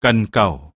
cần cầu.